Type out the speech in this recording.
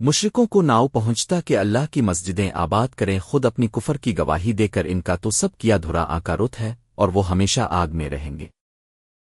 مشرکوں کو ناؤ پہنچتا کہ اللہ کی مسجدیں آباد کریں، خود اپنی کفر کی گواہی دے کر ان کا تو سب کیا دھرا آکارت ہے اور وہ ہمیشہ آگ میں رہیں گے۔